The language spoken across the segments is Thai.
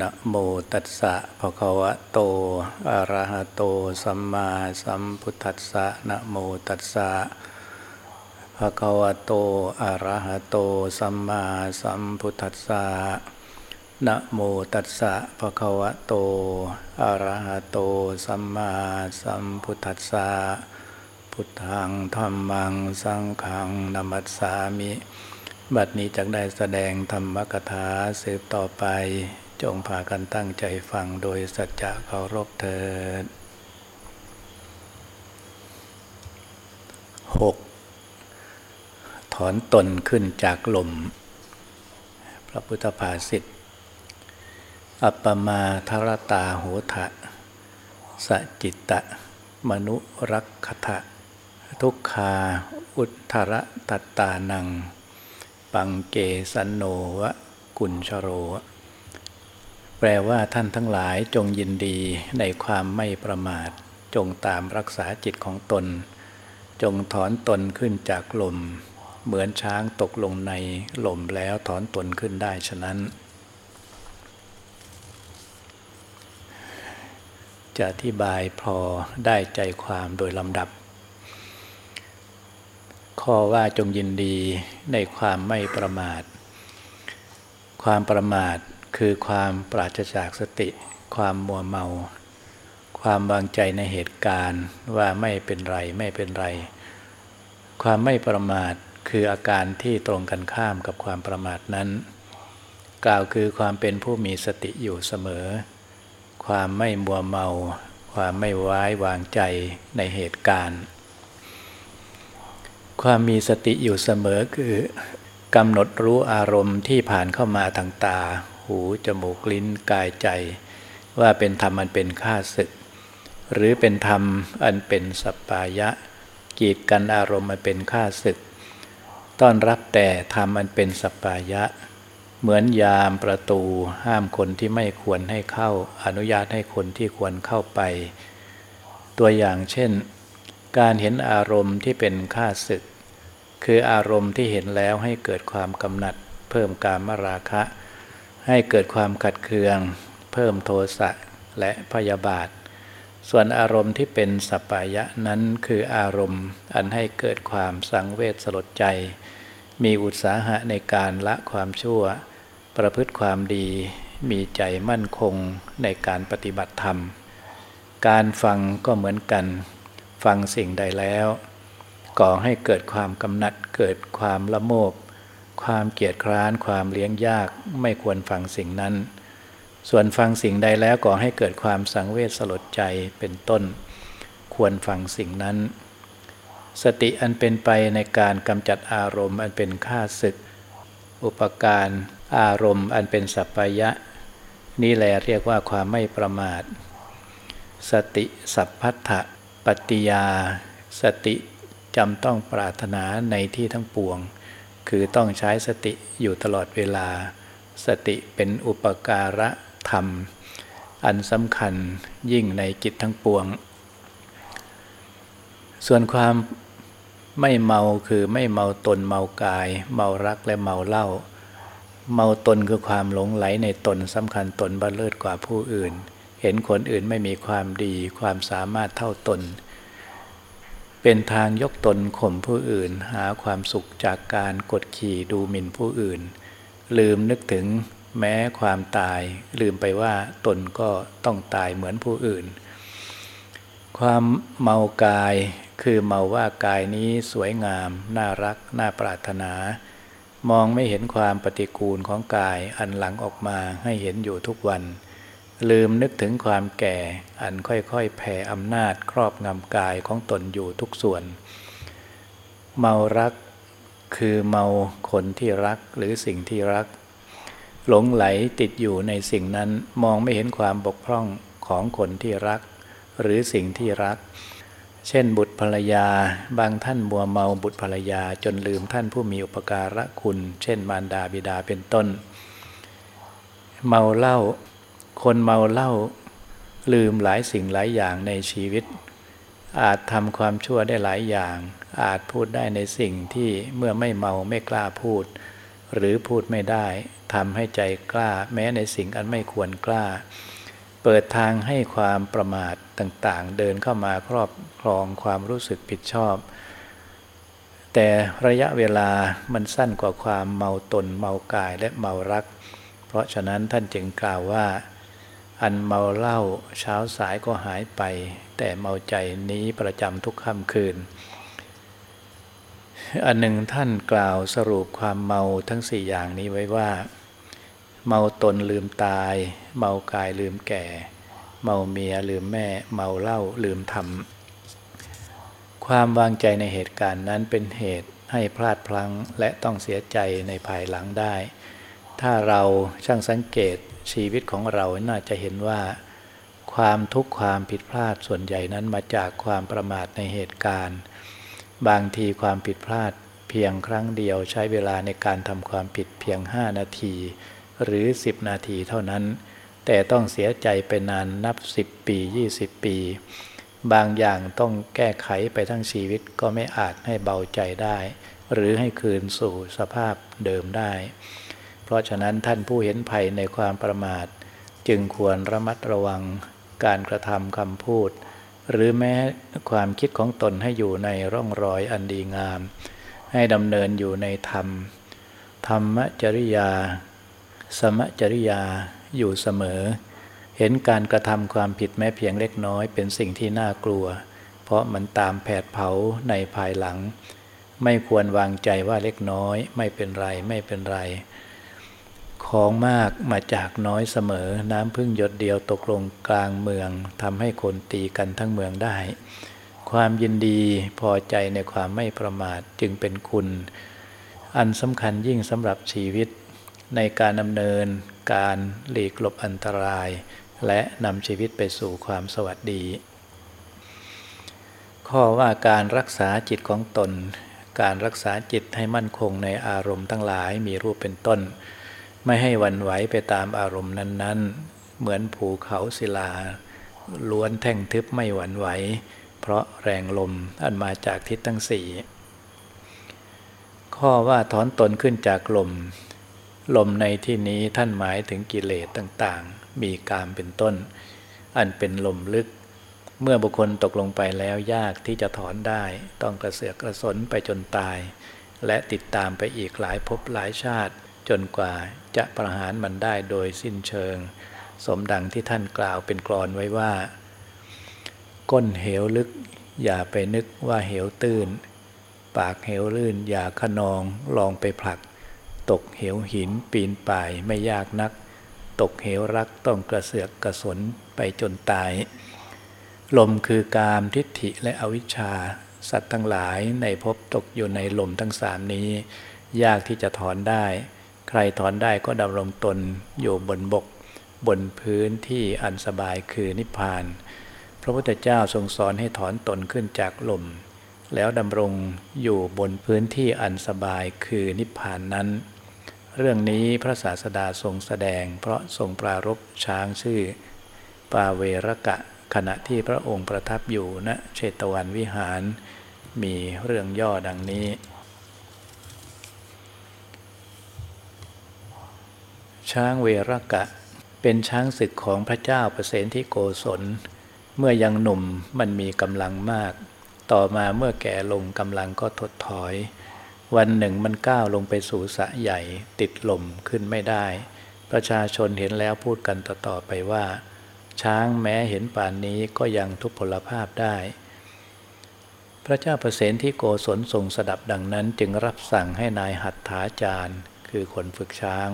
นะโมตัสสะภะคะวะโต อะระหะโต สัมมาสัมพุทธัสสะนะโมตัสสะภะคะวะโต อะระหะโต สัมมาสัมพุทธัสสะนะโมตัสสะภะคะวะโต อะระหะโต สัมมาสัมพุทธัสสะ พุทธังธรรมัง สังฆังนัมัสสามิ บัดนี้จักได้แสดงธรรมกถาสืบต่อไป จงพากันตั้งใจฟังโดยสัจจะเคารพเถิดหกถอนตนขึ้นจากลม พระพุทธภาษิตอัปปมาทรตาโหทะสจิตตะ มนุรักขทะทุกคาอุทธรตัตตานัง ปังเกสันโนวะกุญชโร แปลว่าท่านทั้งหลายจงยินดีในความไม่ประมาท จงตามรักษาจิตของตน จงถอนตนขึ้นจากลม เหมือนช้างตกลงในลมแล้วถอนตนขึ้นได้ฉะนั้น จะอธิบายพอได้ใจความโดยลำดับ ข้อว่าจงยินดีในความไม่ประมาท ความประมาท คือความปราศจากสติ ความมัวเมา ความวางใจในเหตุการณ์ว่าไม่เป็นไรไม่เป็นไร ความไม่ประมาทคืออาการที่ตรงกันข้ามกับความประมาทนั้น กล่าวคือความเป็นผู้มีสติอยู่เสมอ ความไม่มัวเมา ความไม่ไว้วางใจในเหตุการณ์ ความมีสติอยู่เสมอคือกำหนดรู้อารมณ์ที่ผ่านเข้ามาทางตา หูจมูกลิ้นกายใจ ว่าเป็นธรรมอันเป็นข้าศึก หรือเป็นธรรมอันเป็นสัปปายะ กีดกันอารมณ์อันเป็นข้าศึก ต้อนรับแต่ธรรมอันเป็นสัปปายะ เหมือนยามประตูห้ามคนที่ไม่ควรให้เข้าอนุญาตให้คนที่ควรเข้าไป ตัวอย่างเช่น การเห็นอารมณ์ที่เป็นข้าศึกคืออารมณ์ที่เห็นแล้วให้เกิดความกำหนัด เพิ่มการมราคะ ให้เกิดความขัดเคือง เพิ่มโทสะและพยาบาท ส่วนอารมณ์ที่เป็นสัปปายะนั้นคืออารมณ์อันให้เกิดความสังเวชสลดใจ มีอุตสาหะในการละความชั่ว ประพฤติความดี มีใจมั่นคงในการปฏิบัติธรรม การฟังก็เหมือนกัน ฟังสิ่งใดแล้ว ก่อให้เกิดความกำหนัดเกิดความละโมบ ความเกียดคร้านความเลี้ยงยากไม่ควรฟังสิ่งนั้น ส่วนฟังสิ่งใดแล้วก่อให้เกิดความสังเวชสลดใจเป็นต้น ควรฟังสิ่งนั้น สติอันเป็นไปในการกำจัดอารมณ์อันเป็นข้าศึก อุปการอารมณ์อันเป็นสัพพยะ นี่แหละเรียกว่าความไม่ประมาท สติสัพพัทธปฏิยา สติจำต้องปรารถนาในที่ทั้งปวง คือต้องใช้สติอยู่ตลอดเวลา สติเป็นอุปการะธรรม อันสำคัญยิ่งในกิจทั้งปวง ส่วนความไม่เมาคือไม่เมาตนเมากาย เมารักและเมาเหล้าเมาตนคือความหลงไหลในตนสำคัญตนบัเลิศกว่าผู้อื่น เห็นคนอื่นไม่มีความดีความสามารถเท่าตน เป็นทางยกตนข่มผู้อื่น หาความสุขจากการกดขี่ดูหมิ่นผู้อื่น ลืมนึกถึงแม้ความตาย ลืมไปว่าตนก็ต้องตายเหมือนผู้อื่น ความเมากายคือเมาว่ากายนี้สวยงาม น่ารัก น่าปรารถนา มองไม่เห็นความปฏิกูลของกายอันหลังออกมาให้เห็นอยู่ทุกวัน ลืมนึกถึงความแก่ อันค่อยๆแผ่อำนาจครอบงำกายของตนอยู่ทุกส่วน เมารักคือเมาคนที่รักหรือสิ่งที่รัก หลงไหลติดอยู่ในสิ่งนั้นมองไม่เห็นความบกพร่องของคนที่รัก หรือสิ่งที่รัก เช่นบุตรภรรยา บางท่านมัวเมาบุตรภรรยาจนลืมท่านผู้มีอุปการะคุณ เช่นมารดาบิดาเป็นต้น เมาเหล้า คนเมาเหล้าลืมหลายสิ่งหลายอย่างในชีวิต อาจทำความชั่วได้หลายอย่าง อาจพูดได้ในสิ่งที่เมื่อไม่เมาไม่กล้าพูด หรือพูดไม่ได้ทำให้ใจกล้า แม้ในสิ่งอันไม่ควรกล้า เปิดทางให้ความประมาทต่างๆ เดินเข้ามาครอบครองความรู้สึกผิดชอบ แต่ระยะเวลามันสั้นกว่าความเมาตนเมากายและเมารัก เพราะฉะนั้นท่านจึงกล่าวว่า อันเมาเหล้าเช้าสายก็หายไป แต่เมาใจนี้ประจำทุกค่ำคืน อันหนึ่งท่านกล่าวสรุปความเมาทั้งสี่อย่างนี้ไว้ว่า เมาตนลืมตาย เมากายลืมแก่ เมาเมียลืมแม่ เมาเหล้าลืมทำความวางใจในเหตุการณ์นั้นเป็นเหตุให้พลาดพลั้งและต้องเสียใจในภายหลังได้ ถ้าเราช่างสังเกต ชีวิตของเราน่าจะเห็นว่า ความทุกข์ความผิดพลาดส่วนใหญ่นั้นมาจากความประมาทในเหตุการณ์ บางทีความผิดพลาดเพียงครั้งเดียวใช้เวลาในการทำความผิดเพียง 5 นาที หรือ 10 นาทีเท่านั้น แต่ต้องเสียใจไปนานนับ 10 ปี 20 ปี บางอย่างต้องแก้ไขไปทั้งชีวิตก็ไม่อาจให้เบาใจได้ หรือให้คืนสู่สภาพเดิมได้ เพราะฉะนั้นท่านผู้เห็นภัยในความประมาท จึงควรระมัดระวังการกระทำคำพูด หรือแม้ความคิดของตนให้อยู่ในร่องรอยอันดีงาม ให้ดำเนินอยู่ในธรรม ธรรมจริยา สมจริยาอยู่เสมอ เห็นการกระทำความผิดแม้เพียงเล็กน้อยเป็นสิ่งที่น่ากลัว เพราะมันตามแผดเผาในภายหลัง ไม่ควรวางใจว่าเล็กน้อย ไม่เป็นไรไม่เป็นไร ของมากมาจากน้อยเสมอ น้ำพึ่งหยดเดียวตกลงกลางเมืองทำให้คนตีกันทั้งเมืองได้ ความยินดีพอใจในความไม่ประมาทจึงเป็นคุณ อันสำคัญยิ่งสำหรับชีวิต ในการดำเนิน การหลีกหลบอันตราย และนำชีวิตไปสู่ความสวัสดี ข้อว่าการรักษาจิตของตน การรักษาจิตให้มั่นคงในอารมณ์ทั้งหลายมีรูปเป็นต้น ไม่ให้วันไหวไปตามอารมณ์นั้น ๆ เหมือนภูเขาศิลา ล้วนแท่งทึบไม่หวั่นไหว เพราะแรงลมอันมาจากทิศทั้งสี่ข้อว่าถอนตนขึ้นจากลม ลมในที่นี้ท่านหมายถึงกิเลสต่างๆ มีกามเป็นต้น อันเป็นลมลึก เมื่อบุคคลตกลงไปแล้วยากที่จะถอนได้ ต้องกระเสือกกระสนไปจนตาย และติดตามไปอีกหลายภพหลายชาติ จนกว่าจะประหารมันได้โดยสิ้นเชิง สมดังที่ท่านกล่าวเป็นกรอนไว้ว่า ก้นเหวลึก อย่าไปนึกว่าเหวตื้น ปากเหวลื่น อย่าขนองลองไปผลัก ตกเหวหินปีนป่ายไม่ยากนัก ตกเหวรักต้องกระเสือกกระสนไปจนตาย ลมคือกามทิฏฐิและอวิชชา สัตว์ทั้งหลายในภพตกอยู่ในลมทั้งสามนี้ ยากที่จะถอนได้ ใครถอนได้ก็ดำรงตนอยู่บนบก บนพื้นที่อันสบายคือนิพพาน พระพุทธเจ้าทรงสอนให้ถอนตนขึ้นจากลม แล้วดำรงอยู่บนพื้นที่อันสบายคือนิพพานนั้น เรื่องนี้พระศาสดาทรงแสดง เพราะทรงปรารบช้างชื่อ ปาเวรกะ ขณะที่พระองค์ประทับอยู่ณนะเชตวันวิหาร มีเรื่องย่อดังนี้ ช้างเวรกะ เป็นช้างศึกของพระเจ้าประสนที่โกศล เมื่อยังหนุ่มมันมีกำลังมาก ต่อมาเมื่อแก่ลงกำลังก็ถดถอย วันหนึ่งมันก้าวลงไปสู่สะใหญ่ติดลมขึ้นไม่ได้ ประชาชนเห็นแล้วพูดกันต่อๆไปว่า ช้างแม้เห็นป่านนี้ก็ยังทุพพลภาพได้พระเจ้าประสนที่โกศลทรงสดับดังนั้นจึงรับสั่งให้นายหัตถาจารย์ คือคนฝึกช้าง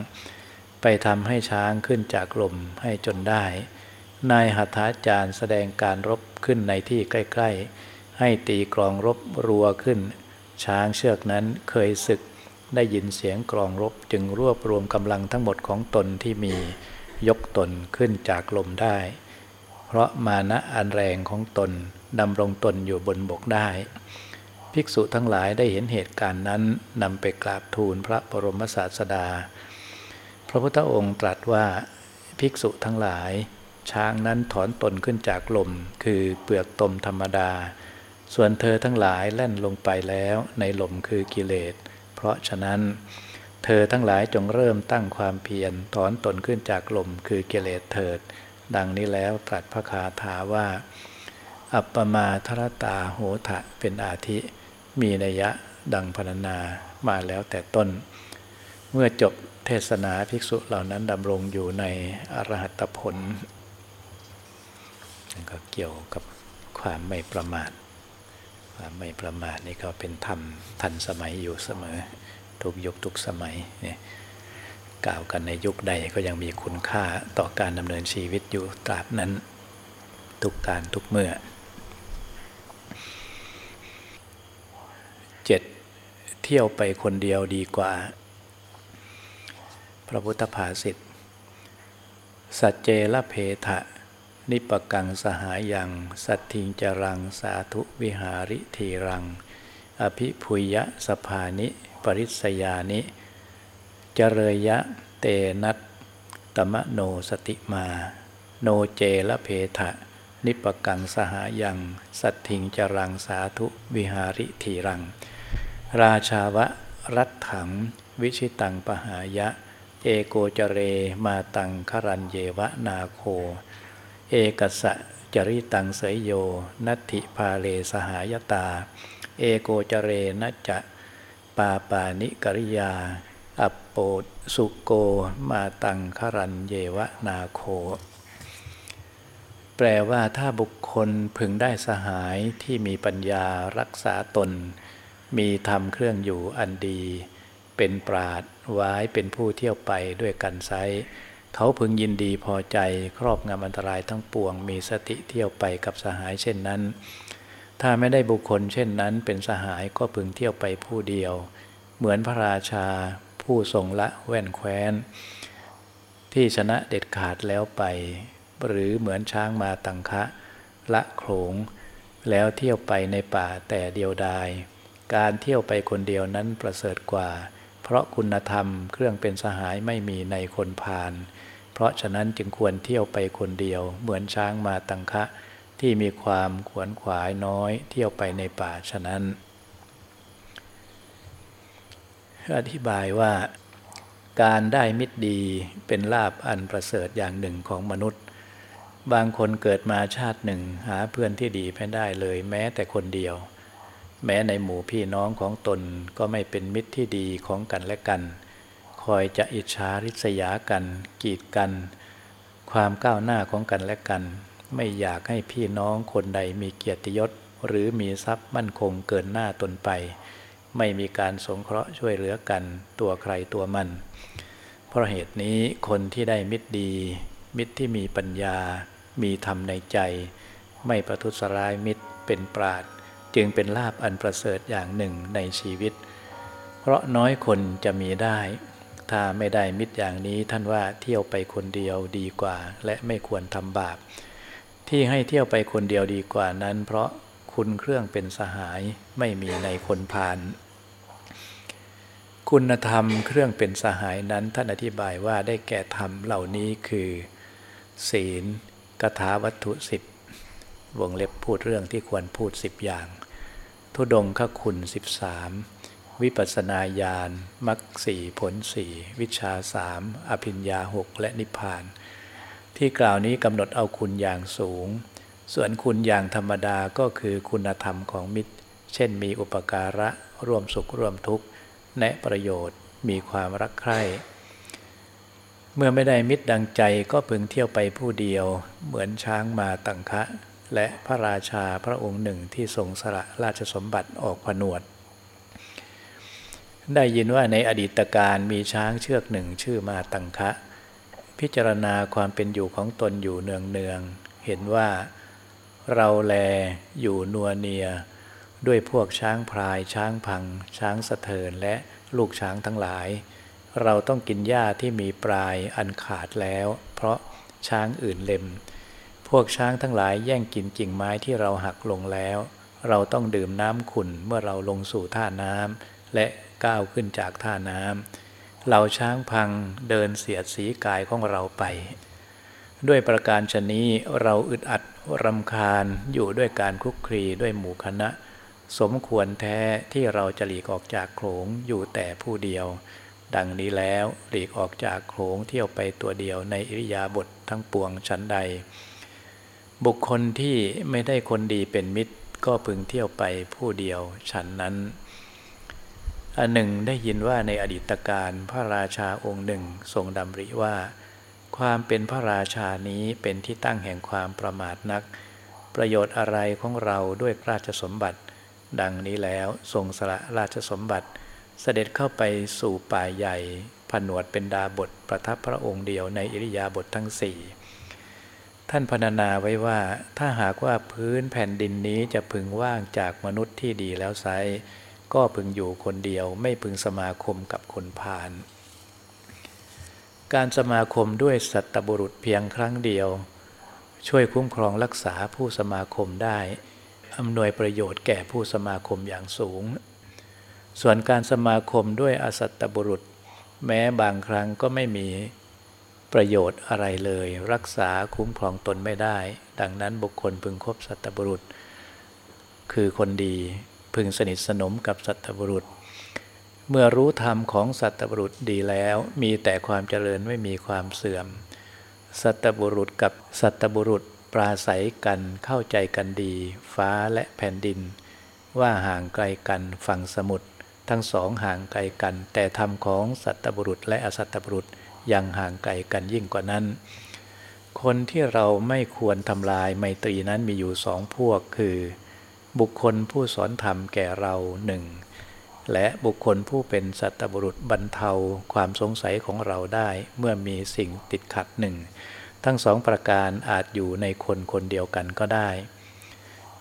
ไปทำให้ช้างขึ้นจากลมให้จนได้ นายหัตถาจารย์แสดงการรบขึ้นในที่ใกล้ ๆ ให้ตีกรองรบรัวขึ้น ช้างเชือกนั้นเคยศึกได้ยินเสียงกรองรบจึงรวบรวมกำลังทั้งหมดของตนที่มียกตนขึ้นจากลมได้ เพราะมานะอันแรงของตนดำรงตนอยู่บนบกได้ ภิกษุทั้งหลายได้เห็นเหตุการณ์นั้นนำไปกราบทูลพระบรมศาสดา ระพุทธองค์ตรัสว่าภิกษุทั้งหลาย ช้างนั้นถอนตนขึ้นจากลม คือเปลือกตมธรรมดา ส่วนเธอทั้งหลายแล่นลงไปแล้วในลมคือกิเลส เพราะฉะนั้น เธอทั้งหลายจงเริ่มตั้งความเพียรถอนตนขึ้นจากลมคือเกเลสเถิด ดังนี้แล้วตรัสพระคาถาว่า อัปปมาทรตาโหทะเป็นอาทิ มีนัยยะดังพรรณนามาแล้วแต่ต้น เมื่อจบ เทศนาภิกษุเหล่านั้นดำรงอยู่ในอรหัตผลก็เกี่ยวกับความไม่ประมาทความไม่ประมาทนี่ก็เป็นธรรมทันสมัยอยู่เสมอ ทุกยุคทุกสมัยเนี่ยกล่าวกันในยุคใดก็ยังมีคุณค่าต่อการดำเนินชีวิตอยู่ตราบนั้น ทุกการทุกเมื่อเจ็ดเที่ยวไปคนเดียวดีกว่า พระพุทธภาษิตสัจเจละเพทะ นิปกังสหายัง สัตทิงจรังสาธุวิหาริทีรัง อภิพุยะสภานิ ปริสยานิจเรยะเตนัตตมโนสติมา โนเจละเพทะ นิปกังสหายัง สัตทิงจรังสาธุวิหาริทีรัง ราชาวะรัตถัง วิชิตังปหายะ เอโกจเรมาตังครันเยวะนาโค เอกสะจริตังเสยโย นัตถิพาเลสหายตา เอโกจเรนัจจะปาปานิกริยา อัปโปสุโกมาตังครันเยวะนาโค แปลว่าถ้าบุคคลพึงได้สหายที่มีปัญญารักษาตน มีธรรมเครื่องอยู่อันดี เป็นปราด ไว้เป็นผู้เที่ยวไปด้วยกันไซเขาพึงยินดีพอใจครอบงำอันตรายทั้งปวง มีสติเที่ยวไปกับสหายเช่นนั้น ถ้าไม่ได้บุคคลเช่นนั้นเป็นสหายก็พึงเที่ยวไปผู้เดียว เหมือนพระราชาผู้ทรงละแว่นแคว้น ที่ชนะเด็ดขาดแล้วไป หรือเหมือนช้างมาตังคะละโขง แล้วเที่ยวไปในป่าแต่เดียวดาย การเที่ยวไปคนเดียวนั้นประเสริฐกว่า เพราะคุณธรรมเครื่องเป็นสหายไม่มีในคนพาลเพราะฉะนั้นจึงควรเที่ยวไปคนเดียว เหมือนช้างมาตังคะ ที่มีความขวนขวายน้อย เที่ยวไปในป่าฉะนั้น อธิบายว่า การได้มิตรดีเป็นลาบอันประเสริฐอย่างหนึ่งของมนุษย์ บางคนเกิดมาชาติหนึ่งหาเพื่อนที่ดีไม่ได้เลยแม้แต่คนเดียว แม้ในหมู่พี่น้องของตนก็ไม่เป็นมิตรที่ดีของกันและกัน คอยจะอิจฉาริษยากัน กีดกัน ความก้าวหน้าของกันและกัน ไม่อยากให้พี่น้องคนใดมีเกียรติยศ หรือมีทรัพย์มั่นคงเกินหน้าตนไป ไม่มีการสงเคราะห์ช่วยเหลือกันตัวใครตัวมัน เพราะเหตุนี้คนที่ได้มิตรดี มิตรที่มีปัญญา มีธรรมในใจ ไม่ประทุษร้ายมิตรเป็นปราด จึงเป็นลาบอันประเสริฐอย่างหนึ่งในชีวิต เพราะน้อยคนจะมีได้ ถ้าไม่ได้มิตรอย่างนี้ท่านว่าเที่ยวไปคนเดียวดีกว่า และไม่ควรทำบาป ที่ให้เที่ยวไปคนเดียวดีกว่านั้น เพราะคุณเครื่องเป็นสหายไม่มีในคนพานคุณธรรมเครื่องเป็นสหายนั้นท่านอธิบายว่าได้แก่ธรรมเหล่านี้คือ ศีลกถาวัตถุสิบวงเล็บพูดเรื่องที่ควรพูดสิบอย่าง ทุดงคคุณสิบสามวิปัสนาญาณมรรคสี่ผลสี่วิชาสามอภิญญาหกและนิพพาน ที่กล่าวนี้กำหนดเอาคุณอย่างสูง ส่วนคุณอย่างธรรมดาก็คือคุณธรรมของมิตร เช่นมีอุปการะร่วมสุขร่วมทุกข์แนะประโยชน์มีความรักใคร่เมื่อไม่ได้มิตรดังใจก็พึงเที่ยวไปผู้เดียว เหมือนช้างมาตังคะ และพระราชาพระองค์หนึ่งที่ทรงสละราชสมบัติออกผนวด ได้ยินว่าในอดีตการมีช้างเชือกหนึ่งชื่อมาตังคะ พิจารณาความเป็นอยู่ของตนอยู่เนืองเนือง เห็นว่าเราแลอยู่นัวเนีย ด้วยพวกช้างพลาย ช้างพัง ช้างสะเทินและลูกช้างทั้งหลาย เราต้องกินหญ้าที่มีปลายอันขาดแล้ว เพราะช้างอื่นเล็ม พวกช้างทั้งหลายแย่งกินกิ่งไม้ที่เราหักลงแล้ว เราต้องดื่มน้ำขุ่นเมื่อเราลงสู่ท่าน้ำและก้าวขึ้นจากท่าน้ำเหล่าช้างพังเดินเสียดสีกายของเราไป ด้วยประการชนี้เราอึดอัดรำคาญอยู่ด้วยการคุกคลีด้วยหมู่คณะ สมควรแท้ที่เราจะหลีกออกจากโขงอยู่แต่ผู้เดียว ดังนี้แล้วหลีกออกจากโขงเที่ยวไปตัวเดียวในอิริยาบถททั้งปวงชั้นใด บุคคลที่ไม่ได้คนดีเป็นมิตร ก็พึงเที่ยวไปผู้เดียวฉันนั้น อันหนึ่งได้ยินว่าในอดีตการพระราชาองค์หนึ่งทรงดำริว่า ความเป็นพระราชานี้เป็นที่ตั้งแห่งความประมาทนัก ประโยชน์อะไรของเราด้วยราชสมบัติ ดังนี้แล้วทรงสละราชสมบัติ เสด็จเข้าไปสู่ป่าใหญ่ผนวดเป็นดาบทประทับพระองค์เดียวในอิริยาบถททั้งสี่ ท่านพรรณนาไว้ว่าถ้าหากว่าพื้นแผ่นดินนี้จะพึงว่างจากมนุษย์ที่ดีแล้วไซก็พึงอยู่คนเดียวไม่พึงสมาคมกับคนพาลการสมาคมด้วยสัตบุรุษเพียงครั้งเดียว ช่วยคุ้มครองรักษาผู้สมาคมได้อำนวยประโยชน์แก่ผู้สมาคมอย่างสูง ส่วนการสมาคมด้วยอสัตบุรุษ แม้บางครั้งก็ไม่มี ประโยชน์อะไรเลย รักษาคุ้มครองตนไม่ได้ ดังนั้นบุคคลพึงคบสัตบุรุษ คือคนดีพึงสนิทสนมกับสัตบุรุษ เมื่อรู้ธรรมของสัตบุรุษดีแล้ว มีแต่ความเจริญไม่มีความเสื่อม สัตบุรุษกับสัตบุรุษปราศัยกันเข้าใจกันดี ฟ้าและแผ่นดิน ว่าห่างไกลกันฝั่งสมุทรทั้งสองห่างไกลกัน แต่ธรรมของสัตบุรุษและอสัตบุรุษ ยังห่างไกลกันยิ่งกว่านั้น คนที่เราไม่ควรทำลายไมตรีนั้นมีอยู่สองพวกคือ บุคคลผู้สอนธรรมแก่เราหนึ่งและบุคคลผู้เป็นสัตบุรุษบรรเทาความสงสัยของเราได้เมื่อมีสิ่งติดขัดหนึ่งทั้งสองประการอาจอยู่ในคนคนเดียวกันก็ได้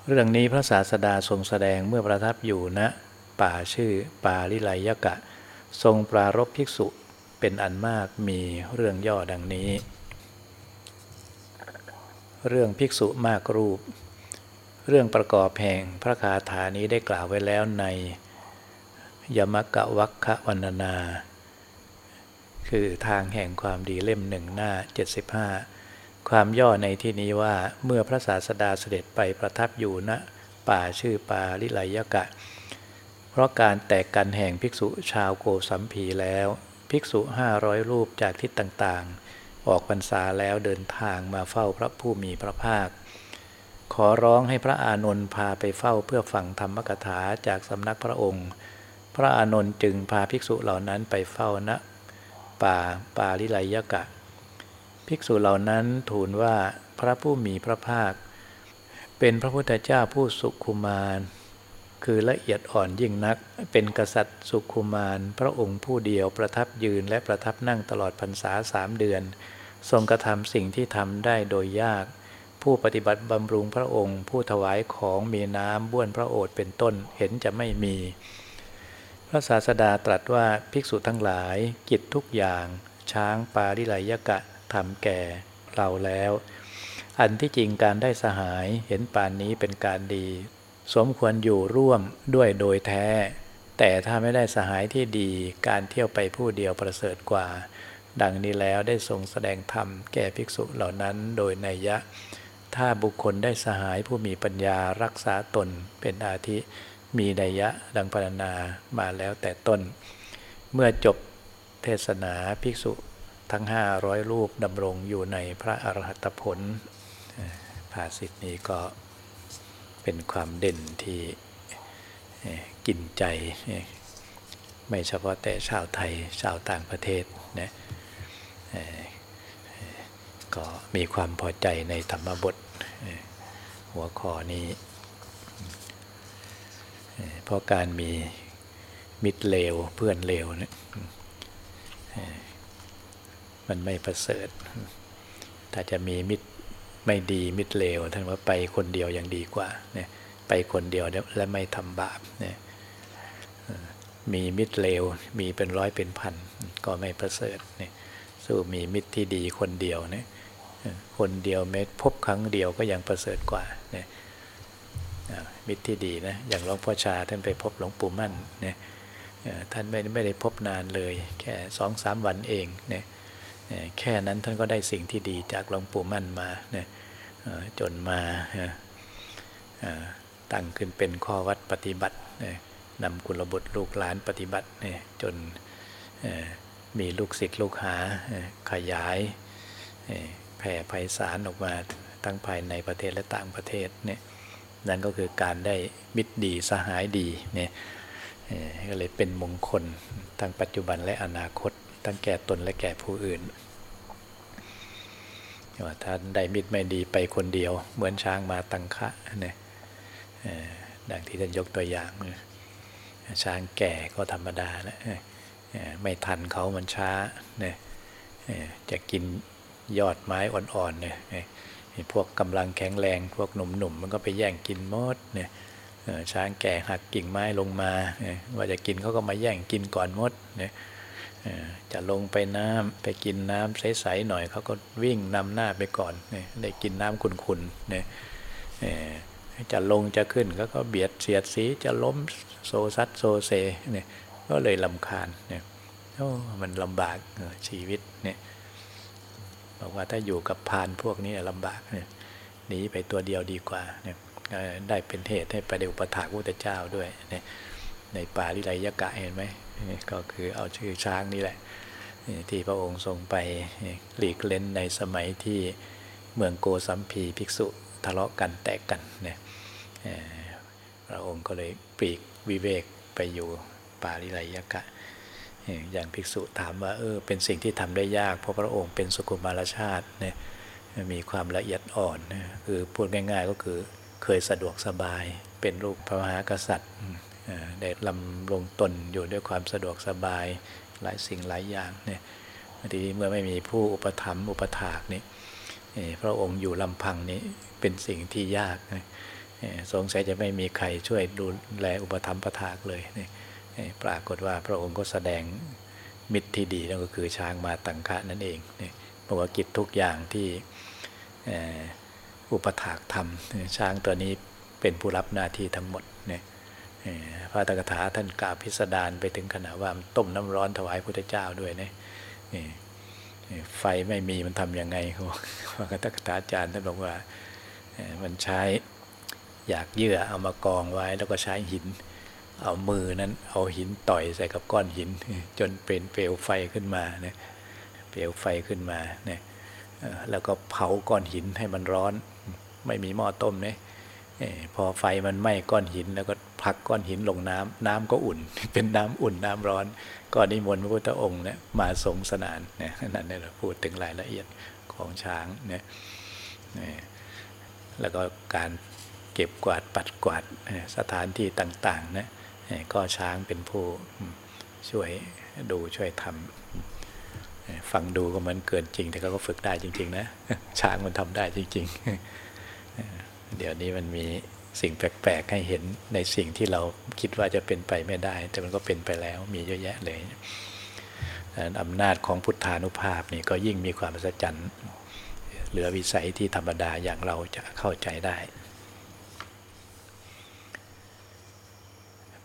เรื่องนี้พระศาสดาทรงแสดงเมื่อประทับอยู่ณนะป่าชื่อป่าลิไลยกะ ทรงปรารบภิกษุ เป็นอันมากมีเรื่องย่อดังนี้ เรื่องภิกษุมากรูป เรื่องประกอบแห่งพระคาถานี้ได้กล่าวไว้แล้วในยมกะวัคคะวันนา คือทางแห่งความดีเล่มหนึ่งหน้า 75 ความย่อในที่นี้ว่าเมื่อพระศาสดาเสด็จไปประทับอยู่ณนะป่าชื่อป่าลิไลยกะ เพราะการแตกกันแห่งภิกษุชาวโกสัมพีแล้ว ภิกษุห้าร้อยรูปจากทิศต่างๆ ออกพรรษาแล้วเดินทางมาเฝ้าพระผู้มีพระภาค ขอร้องให้พระอานนท์พาไปเฝ้าเพื่อฟังธรรมกถาจากสำนักพระองค์ พระอานนท์จึงพาภิกษุเหล่านั้นไปเฝ้าณป่าปาลิไลยกะ ภิกษุเหล่านั้นทูลว่าพระผู้มีพระภาค เป็นพระพุทธเจ้าผู้สุขุมาร คือละเอียดอ่อนยิ่งนัก เป็นกษัตริย์สุขุมารพระองค์ผู้เดียวประทับยืนและประทับนั่งตลอดพรรษาสามเดือน ทรงกระทำสิ่งที่ทำได้โดยยาก ผู้ปฏิบัติบำรุงพระองค์ ผู้ถวายของมีน้ำบ้วนพระโอษฐ์เป็นต้นเห็นจะไม่มี พระศาสดาตรัสว่าภิกษุทั้งหลาย กิจทุกอย่าง ช้างปาริไลยกะทำแก่เราแล้ว อันที่จริงการได้สหายเห็นป่านนี้เป็นการดี สมควรอยู่ร่วมด้วยโดยแท้ แต่ถ้าไม่ได้สหายที่ดีการเที่ยวไปผู้เดียวประเสริฐกว่า ดังนี้แล้วได้ทรงแสดงธรรมแก่ภิกษุเหล่านั้นโดยนัยยะ ถ้าบุคคลได้สหายผู้มีปัญญารักษาตนเป็นอาทิ มีนัยยะดังพรรณนามาแล้วแต่ต้น เมื่อจบเทศนาภิกษุทั้งห้าร้อยรูปดำรงอยู่ในพระอรหัตผลภาษิตนี้ก็ เป็นความเด่นที่กินใจ ไม่เฉพาะแต่ชาวไทยชาวต่างประเทศนะก็มีความพอใจในธรรมบท หัวข้อนี้เพราะการมีมิตรเลวเพื่อนเลวเนะมันไม่ประเสริฐ ถ้าจะมีมิตร ไม่ดีมิตรเลวท่านว่าไปคนเดียวยังดีกว่าเนี่ยไปคนเดียวและไม่ทำบาปเนี่ยมีมิตรเลวมีเป็นร้อยเป็นพันก็ไม่ประเสริฐเนี่ยสู้มีมิตรที่ดีคนเดียวเนี่ยคนเดียวเม็ดพบครั้งเดียวก็ยังประเสริฐกว่าเนี่ยมิตรที่ดีนะอย่างหลวงพ่อชาท่านไปพบหลวงปู่มั่นเนี่ยท่านไม่ไม่ได้พบนานเลยแค่สองสามวันเองเนี่ย แค่นั้นท่านก็ได้สิ่งที่ดีจากหลวงปู่มั่นมาเนี่ยจนมาตั้งขึ้นเป็นข้อวัดปฏิบัตินำกุลบุตรลูกหลานปฏิบัติจนมีลูกศิษย์ลูกหาขยายแผ่ไพศาลออกมาทั้งภายในประเทศและต่างประเทศเนี่ยนั่นก็คือการได้มิตรดีสหายดีเนี่ยก็เลยเป็นมงคลทั้งปัจจุบันและอนาคต ทั้งแก่ตนและแก่ผู้อื่นว่าถ้าได้มิตรไม่ดีไปคนเดียว เหมือนช้างมาตังคะเนี่ยดังที่ท่านยกตัวอย่าง ช้างแก่ก็ธรรมดาแล้วไม่ทันเขามันช้าเนี่ยจะกินยอดไม้อ่อนๆเนี่ยพวกกำลังแข็งแรง พวกหนุ่มๆมันก็ไปแย่งกินมดเนี่ยช้างแก่หักกิ่งไม้ลงมา ว่าจะกินเขาก็มาแย่งกินก่อนมดเนี่ย จะลงไปน้ำไปกินน้ำใสๆหน่อยเขาก็วิ่งนำหน้าไปก่อนได้กินน้ำขุนๆเนี่ยจะลงจะขึ้นเขาก็เบียดเสียดสีจะล้มโซซัดโซเซเนี่ยก็เลยลำคาญเนี่ยโอ้มันลำบากชีวิตเนี่ยบอกว่าถ้าอยู่กับพานพวกนี้ลำบากเนี่ยหนีไปตัวเดียวดีกว่าเนี่ยได้เป็นเหตุให้ประเดี๋ยวประถากพระเจ้าด้วยเนี่ยในป่าลิไลยกะเห็นไหม ก็คือเอาชื่อช้างนี่แหละ ที่พระองค์ทรงไปหลีกเล่นในสมัยที่เมืองโกสัมพีภิกษุทะเลาะกันแตกกันเนี่ยพระองค์ก็เลยปลีกวิเวกไปอยู่ป่าลิไลยกะ อย่างภิกษุถามว่าเออเป็นสิ่งที่ทำได้ยาก เพราะพระองค์เป็นสุกุมารชาติเนี่ยมีความละเอียดอ่อนคือพูดง่าย ๆ ก็คือเคยสะดวกสบายเป็นลูกพระมหากษัตริย์ ได้ลำลงตนอยู่ด้วยความสะดวกสบายหลายสิ่งหลายอย่างเนี่ยทีนี้เมื่อไม่มีผู้อุปถัมภ์อุปถากนี่พระองค์อยู่ลำพังนี้เป็นสิ่งที่ยากนสงสัยจะไม่มีใครช่วยดูแลอุปถัมภ์ประถากเลยนี่ปรากฏว่าพระองค์ก็แสดงมิตรที่ดีนั่นก็คือช้างมาตังคะนั่นเองนี่บอกว่ากิจทุกอย่างที่อุปถากทำช้างตัวนี้เป็นผู้รับหน้าที่ทั้งหมด พระตกถาท่านกล่าวพิสดารไปถึงขนาดว่าต้มน้ำร้อนถวายพระเจ้าด้วยนะไฟไม่มีมันทำยังไงเขาพระตกถาอาจารย์ท่านบอกว่ามันใช้อยากเยื่อเอามากองไว้แล้วก็ใช้หิน เอามือนั้นเอาหินต่อยใส่กับก้อนหิน จนเป็นเปลวไฟขึ้นมาเนี่ยเปลวไฟขึ้นมาเนี่ยแล้วก็เผาก้อนหินให้มันร้อน ไม่มีหม้อต้มเนี่ย พอไฟมันไหม้ก้อนหิน แล้วก็พักก้อนหินลงน้ำน้ำก็อุ่น เป็นน้ำอุ่นน้ำร้อน ก็นิมนต์พระพุทธองค์เนี่ยมาสงสนานเนี่ยนั่นเนี่ยเราพูดถึงรายละเอียดของช้างเนี่ยแล้วก็การเก็บกวาดปัดกวาดสถานที่ต่างๆนะก็ช้างเป็นผู้ช่วยดูช่วยทำฟังดูก็มันเกินจริง แต่ก็ฝึกได้จริง ๆ นะ ช้างมันทำได้จริง ๆ เดี๋ยวนี้มันมีสิ่งแปลกๆให้เห็นในสิ่งที่เราคิดว่าจะเป็นไปไม่ได้ แต่มันก็เป็นไปแล้วมีเยอะแยะเลยอำนาจของพุทธานุภาพนี่ก็ยิ่งมีความสัศจรรย์เหลือวิสัยที่ธรรมดาอย่างเราจะเข้าใจได้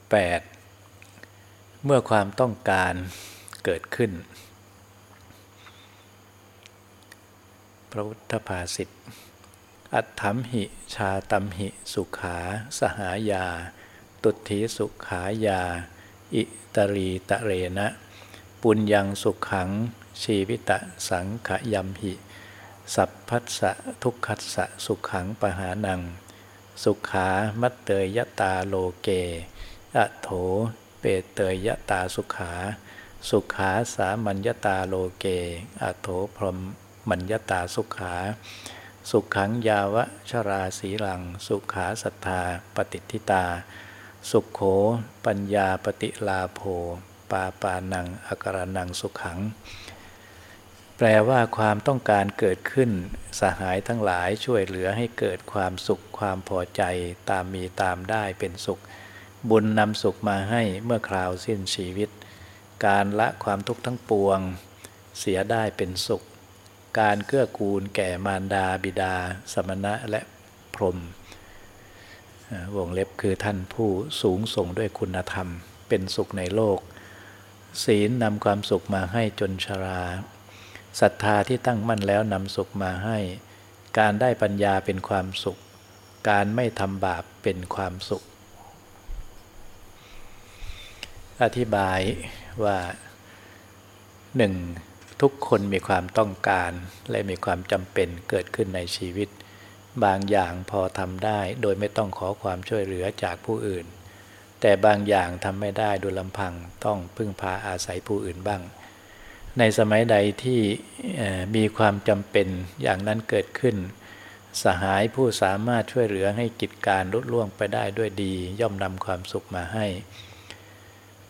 8. เมื่อความต้องการเกิดขึ้น พระพุทธภาษิต อัตถมหิ ชาตัมหิ สุขา สหายา ตุถีสุขายา อิตรีตะเรนะ ปุญญังสุขขัง ชีวิตะสังขยัมหิ สัพพัสสะทุกขัสสะสุขขังปหานัง สุขามัตเตยยตาโลเกอะโถ เปเตยยตาสุขา สุขาสามัญญตาโลเกอะโถพรหมัญญตาสุขา สุขขังยาวะชราสีหลัง สุขาศรัทธาปฏิทิตา สุขโข ปัญญาปฏิลาโภปาปานังอักรนังสุขขัง แปลว่าความต้องการเกิดขึ้น สหายทั้งหลายช่วยเหลือให้เกิดความสุขความพอใจตามมีตามได้เป็นสุข บุญนำสุขมาให้เมื่อคราวสิ้นชีวิต การละความทุกข์ทั้งปวง เสียได้เป็นสุข การเกื้อกูลแก่มารดาบิดา สมณะและพรหมวงเล็บคือท่านผู้สูงส่งด้วยคุณธรรม เป็นสุขในโลก ศีลนำความสุขมาให้จนชราศรัทธาที่ตั้งมั่นแล้วนำสุขมาให้ การได้ปัญญาเป็นความสุข การไม่ทำบาปเป็นความสุข อธิบายว่าหนึ่ง ทุกคนมีความต้องการและมีความจำเป็นเกิดขึ้นในชีวิต บางอย่างพอทำได้โดยไม่ต้องขอความช่วยเหลือจากผู้อื่น แต่บางอย่างทำไม่ได้โดยลำพังต้องพึ่งพาอาศัยผู้อื่นบ้าง ในสมัยใดที่มีความจำเป็นอย่างนั้นเกิดขึ้น สหายผู้สามารถช่วยเหลือให้กิจการลุล่วงไปได้ด้วยดี ย่อมนำความสุขมาให้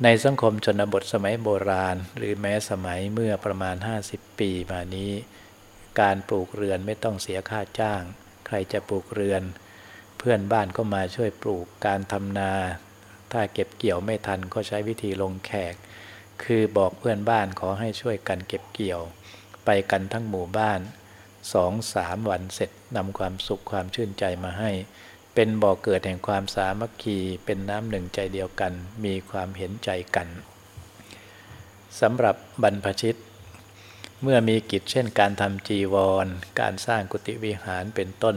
ในสังคมชนบทสมัยโบราณ หรือแม้สมัยเมื่อประมาณ 50 ปีมานี้ การปลูกเรือนไม่ต้องเสียค่าจ้าง ใครจะปลูกเรือน เพื่อนบ้านก็มาช่วยปลูกการทำนา ถ้าเก็บเกี่ยวไม่ทันก็ใช้วิธีลงแขก คือบอกเพื่อนบ้านขอให้ช่วยกันเก็บเกี่ยว ไปกันทั้งหมู่บ้านสองสามวันเสร็จนำความสุขความชื่นใจมาให้ เป็นบ่อเกิดแห่งความสามัคคี เป็นน้ำหนึ่งใจเดียวกัน มีความเห็นใจกันสำหรับบรรพชิต เมื่อมีกิจเช่นการทำจีวร การสร้างกุฏิวิหารเป็นต้น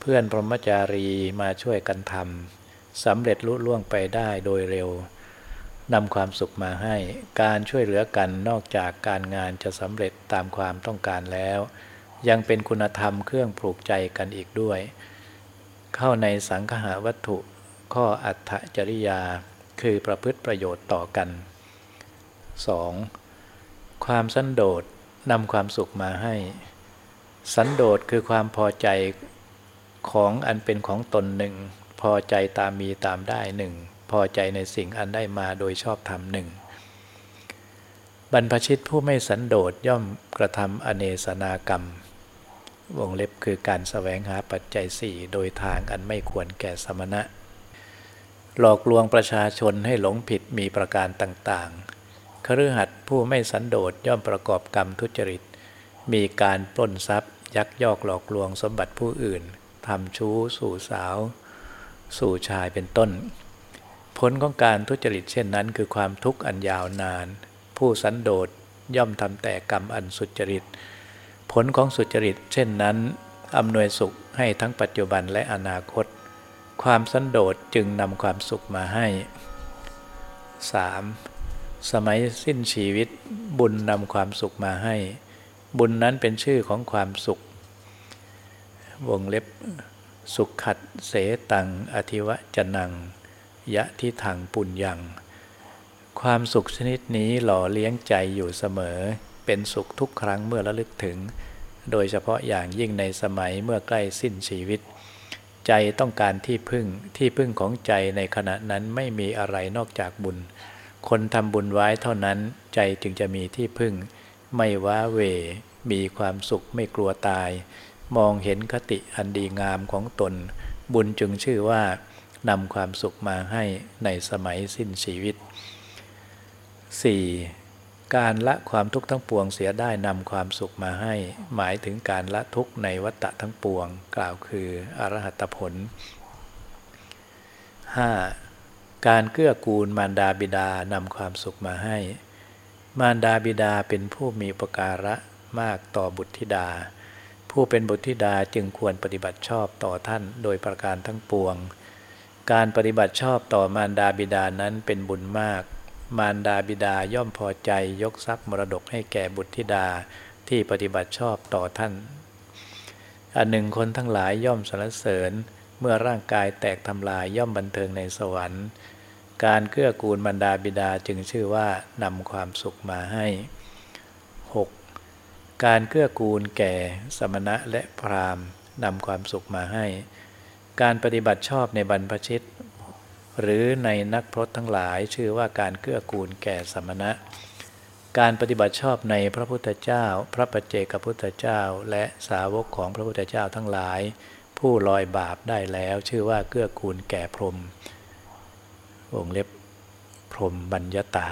เพื่อนพรหมจารีมาช่วยกันทำสำเร็จลุล่วงไปได้โดยเร็วนำความสุขมาให้ การช่วยเหลือกันนอกจากการงานจะสำเร็จตามความต้องการแล้ว ยังเป็นคุณธรรมเครื่องปลูกใจกันอีกด้วย เข้าในสังคหาวัตถุ ข้ออัตถจริยา คือประพฤติประโยชน์ต่อกัน 2. ความสันโดษนำความสุขมาให้ สันโดษคือความพอใจของอันเป็นของตนหนึ่ง พอใจตามมีตามได้หนึ่ง พอใจในสิ่งอันได้มาโดยชอบธรรมหนึ่งบรรพชิตผู้ไม่สันโดษย่อมกระทำอเนสนากรรม วงเล็บคือการสแสวงหาปัจจัยสี่โดยทางอันไม่ควรแก่สมณะ หลอกลวงประชาชนให้หลงผิดมีประการต่างๆครือหัดผู้ไม่สันโดษย่อมประกอบกรรมทุจริต มีการปล้นทรัพย์ ยักยอกหลอกลวงสมบัติผู้อื่นทำชู้ สู่สาว สู่ชายเป็นต้น ผลของการทุจริตเช่นนั้นคือความทุกข์อันยาวนาน ผู้สันโดษย่อมทำแต่กรรมอันสุจริต ผลของสุจริต เช่นนั้นอำนวยสุขให้ทั้งปัจจุบันและอนาคต ความสันโดษจึงนำความสุขมาให้ 3. สมัยสิ้นชีวิตบุญนำความสุขมาให้ บุญนั้นเป็นชื่อของความสุข วงเล็บสุขขัดเสตัง อธิวะจนัง ยะที่ทางปุญญัง ความสุขชนิดนี้หล่อเลี้ยงใจอยู่เสมอ เป็นสุขทุกครั้งเมื่อระลึกถึง โดยเฉพาะอย่างยิ่งในสมัยเมื่อใกล้สิ้นชีวิต ใจต้องการที่พึ่งที่พึ่งของใจในขณะนั้นไม่มีอะไรนอกจากบุญ คนทำบุญไว้เท่านั้นใจจึงจะมีที่พึ่ง ไม่ว้าเว มีความสุขไม่กลัวตาย มองเห็นคติอันดีงามของตน บุญจึงชื่อว่านำความสุขมาให้ในสมัยสิ้นชีวิต 4. การละความทุกข์ทั้งปวงเสียได้นำความสุขมาให้ หมายถึงการละทุกข์ในวัฏฏะทั้งปวง กล่าวคืออรหัตผล 5. การเกื้อกูลมารดาบิดานำความสุขมาให้ มารดาบิดาเป็นผู้มีประการะมากต่อบุตรธิดา ผู้เป็นบุตรธิดาจึงควรปฏิบัติชอบต่อท่านโดยประการทั้งปวง การปฏิบัติชอบต่อมารดาบิดานั้นเป็นบุญมาก มารดาบิดาย่อมพอใจยกทรัพย์มรดกให้แก่บุตรธิดาที่ปฏิบัติชอบต่อท่าน อันหนึ่งคนทั้งหลายย่อมสรรเสริญ เมื่อร่างกายแตกทำลายย่อมบันเทิงในสวรรค์ การเกื้อกูลบรรดาบิดาจึงชื่อว่านำความสุขมาให้ 6. การเกื้อกูลแก่สมณะและพราหมณ์นำความสุขมาให้ การปฏิบัติชอบในบรรพชิต หรือในนักพรตทั้งหลายชื่อว่าการเกื้อกูลแก่สมณะ การปฏิบัติชอบในพระพุทธเจ้า พระปัจเจกพุทธเจ้า และสาวกของพระพุทธเจ้าทั้งหลาย ผู้ลอยบาปได้แล้วชื่อว่าเกื้อกูลแก่พรหมวงเล็บพรหมบัญญตา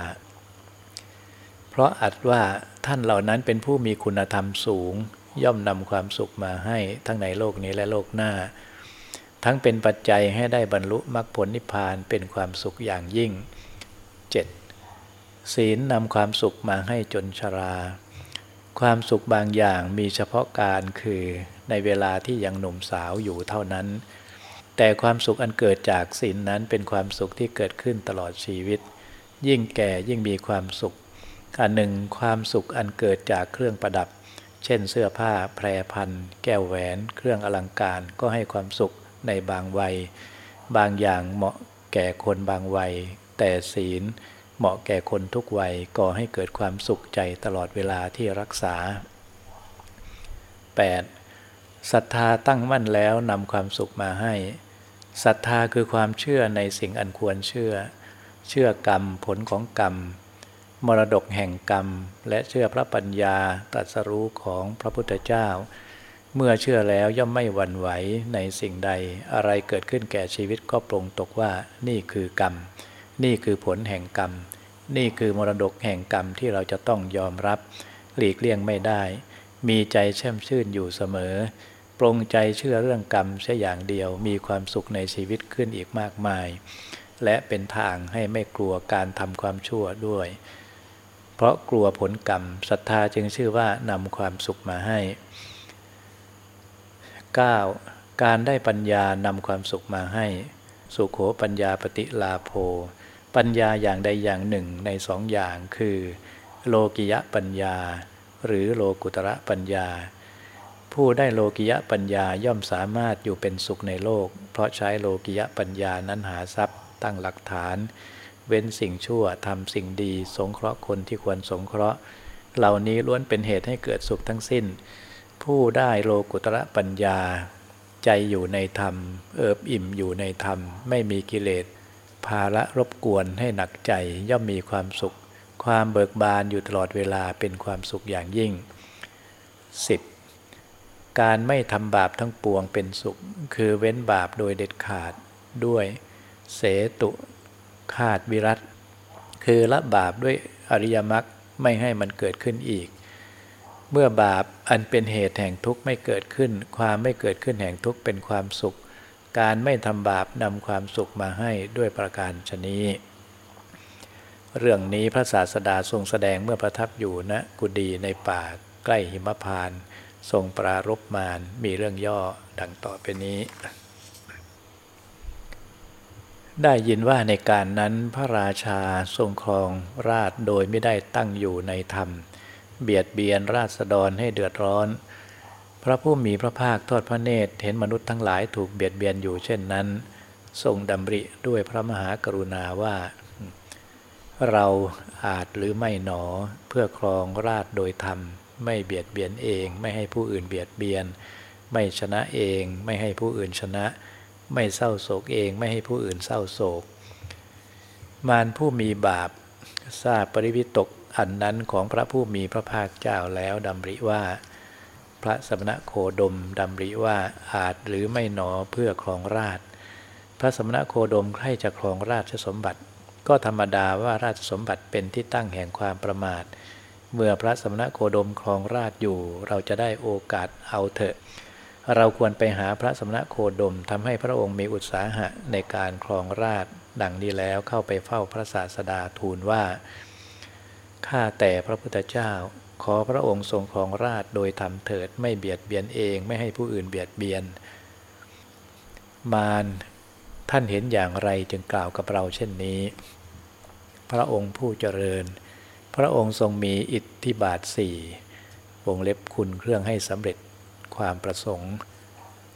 เพราะอัดว่าท่านเหล่านั้นเป็นผู้มีคุณธรรมสูง ย่อมนำความสุขมาให้ทั้งในโลกนี้และโลกหน้า ทั้งเป็นปัจจัยให้ได้บรรลุมรรคผลนิพพานเป็นความสุขอย่างยิ่ง 7. ศีลนำความสุขมาให้จนชรา ความสุขบางอย่างมีเฉพาะการคือในเวลาที่ยังหนุ่มสาวอยู่เท่านั้น แต่ความสุขอันเกิดจากศีลนั้นเป็นความสุขที่เกิดขึ้นตลอดชีวิต ยิ่งแก่ยิ่งมีความสุขอันหนึ่งความสุขอันเกิดจากเครื่องประดับ เช่นเสื้อผ้าแพรพันแก้วแหวน เครื่องอลังการก็ให้ความสุข ในบางวัย บางอย่างเหมาะแก่คนบางวัย แต่ศีลเหมาะแก่คนทุกวัยก่อให้เกิดความสุขใจตลอดเวลาที่รักษา 8. ศรัทธาตั้งมั่นแล้วนำความสุขมาให้ศรัทธาคือความเชื่อในสิ่งอันควรเชื่อ เชื่อกรรมผลของกรรม มรดกแห่งกรรม และเชื่อพระปัญญาตรัสรู้ของพระพุทธเจ้า เมื่อเชื่อแล้วย่อมไม่หวั่นไหวในสิ่งใด อะไรเกิดขึ้นแก่ชีวิตก็ปรงตกว่านี่คือกรรม นี่คือผลแห่งกรรม นี่คือมรดกแห่งกรรมที่เราจะต้องยอมรับ หลีกเลี่ยงไม่ได้ มีใจแช่มชื่นอยู่เสมอ ปรงใจเชื่อเรื่องกรรมแค่อย่างเดียวมีความสุขในชีวิตขึ้นอีกมากมาย และเป็นทางให้ไม่กลัวการทำความชั่วด้วย เพราะกลัวผลกรรมศรัทธาจึงชื่อว่านำความสุขมาให้ 9. การได้ปัญญานำความสุขมาให้ สุขโขปัญญาปฏิลาโภ ปัญญาอย่างใดอย่างหนึ่งในสองอย่างคือ โลกิยะปัญญา หรือโลกุตระปัญญา ผู้ได้โลกิยะปัญญาย่อมสามารถอยู่เป็นสุขในโลก เพราะใช้โลกิยะปัญญานั้นหาทรัพย์ ตั้งหลักฐาน เว้นสิ่งชั่วทำสิ่งดี สงเคราะห์คนที่ควรสงเคราะห์ เหล่านี้ล้วนเป็นเหตุให้เกิดสุขทั้งสิ้น ผู้ได้โลกุตระปัญญา ใจอยู่ในธรรม เอิบอิ่มอยู่ในธรรม ไม่มีกิเลส ภาระรบกวนให้หนักใจย่อมมีความสุข ความเบิกบานอยู่ตลอดเวลาเป็นความสุขอย่างยิ่ง 10. การไม่ทำบาปทั้งปวงเป็นสุข คือเว้นบาปโดยเด็ดขาดด้วย เสตุขาดวิรัตคือละบาปด้วยอริยมรรคไม่ให้มันเกิดขึ้นอีก เมื่อบาปอันเป็นเหตุแห่งทุกข์ไม่เกิดขึ้น ความไม่เกิดขึ้นแห่งทุกข์เป็นความสุข การไม่ทำบาปนำความสุขมาให้ด้วยประการชนี้ เรื่องนี้พระศาสดาทรงแสดงเมื่อประทับอยู่ณนะกุดีในป่าใกล้หิมพานทรงปรารบมารมีเรื่องย่อดังต่อไปนี้ ได้ยินว่าในการนั้นพระราชาทรงครองราชโดยไม่ได้ตั้งอยู่ในธรรม เบียดเบียนราษฎรให้เดือดร้อน พระผู้มีพระภาคทอดพระเนตรเห็นมนุษย์ทั้งหลายถูกเบียดเบียนอยู่เช่นนั้น ทรงดำริด้วยพระมหากรุณาว่า เราอาจหรือไม่หนอเพื่อครองราชโดยธรรม ไม่เบียดเบียนเอง ไม่ให้ผู้อื่นเบียดเบียน ไม่ชนะเองไม่ให้ผู้อื่นชนะ ไม่เศร้าโศกเองไม่ให้ผู้อื่นเศร้าโศก มารผู้มีบาปทราบปริวิตก อันนั้นของพระผู้มีพระภาคเจ้าแล้วดำริว่า พระสมณโคดมดำริว่าอาจหรือไม่หนอเพื่อครองราชพระสมณโคดมใครจะครองราชสมบัติ ก็ธรรมดาว่าราชสมบัติเป็นที่ตั้งแห่งความประมาท เมื่อพระสมณโคดมครองราชอยู่ เราจะได้โอกาสเอาเถอะ เราควรไปหาพระสมณโคดมทำให้พระองค์มีอุตสาหะในการครองราชดังนี้แล้วเข้าไปเฝ้าพระศาสดาทูลว่า ข้าแต่พระพุทธเจ้า ขอพระองค์ทรงครองราชโดยทำเถิดไม่เบียดเบียนเองไม่ให้ผู้อื่นเบียดเบียน มารท่านเห็นอย่างไรจึงกล่าวกับเราเช่นนี้ พระองค์ผู้เจริญ พระองค์ทรงมีอิทธิบาทสี่วงเล็บคุณเครื่องให้สำเร็จความประสงค์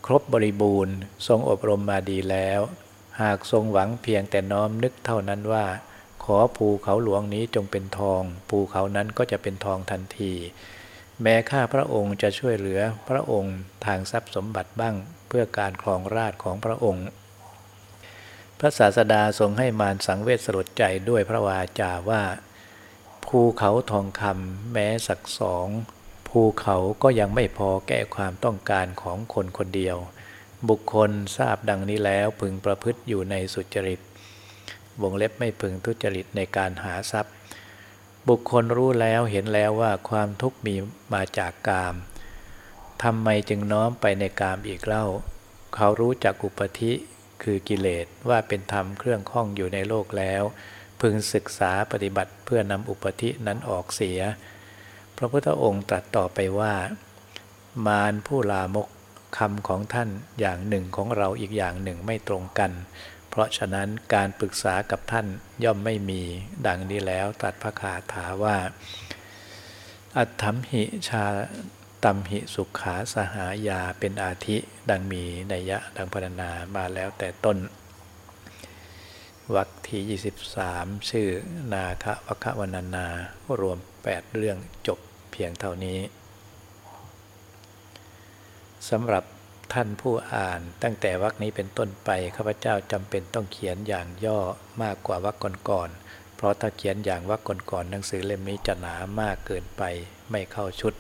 ครบบริบูรณ์ ทรงอบรมมาดีแล้ว หากทรงหวังเพียงแต่น้อมนึกเท่านั้นว่า อภูเขาหลวงนี้จงเป็นทอง ภูเขานั้นก็จะเป็นทองทันที แม้ข้าพระองค์จะช่วยเหลือพระองค์ทางทรัพย์สมบัติบ้างเพื่อการครองราชของพระองค์ พระศาสดาทรงให้มารสังเวชสลดใจด้วยพระวาจาว่า ภูเขาทองคำแม้สักสองภูเขาก็ยังไม่พอแก้ความต้องการของคนคนเดียว บุคคลทราบดังนี้แล้วพึงประพฤติอยู่ในสุจริต วงเล็บไม่พึงทุจริตในการหาทรัพย์ บุคคลรู้แล้วเห็นแล้วว่าความทุกข์มีมาจากกามทำไมจึงน้อมไปในกามอีกเล่า เขารู้จักอุปธิคือกิเลสว่าเป็นธรรมเครื่องข้องอยู่ในโลกแล้ว พึงศึกษาปฏิบัติเพื่อนำอุปธินั้นออกเสีย พระพุทธองค์ตรัสต่อไปว่า มารผู้ลามกคำของท่านอย่างหนึ่งของเราอีกอย่างหนึ่งไม่ตรงกัน ราะฉะนั้นการปรึกษากับท่านย่อมไม่มี ดังนี้แล้วตรัสพระคาถาว่า อัตถมหิชาตัมหิสุขาสหายาเป็นอาทิดังมีนัยยะดังพรรณนามาแล้วแต่ต้นวรรคที่ 23 ชื่อนาคะวคะวนานา รวม 8 เรื่องจบเพียงเท่านี้สำหรับ ท่านผู้อ่านตั้งแต่วรรคนี้เป็นต้นไปข้าพเจ้าจำเป็นต้องเขียนอย่างย่อมากกว่าวรรคก่อนๆเพราะถ้าเขียนอย่างวรรคก่อนๆหนังสือเล่มนี้จะหนามากเกินไปไม่เข้าชุด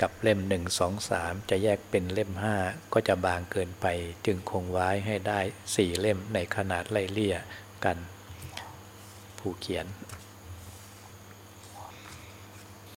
กับเล่มหนึ่งสองสามจะแยกเป็นเล่มห้าก็จะบางเกินไป จึงคงไว้ให้ได้สี่เล่มในขนาดไล่เลี่ยกัน ผู้เขียน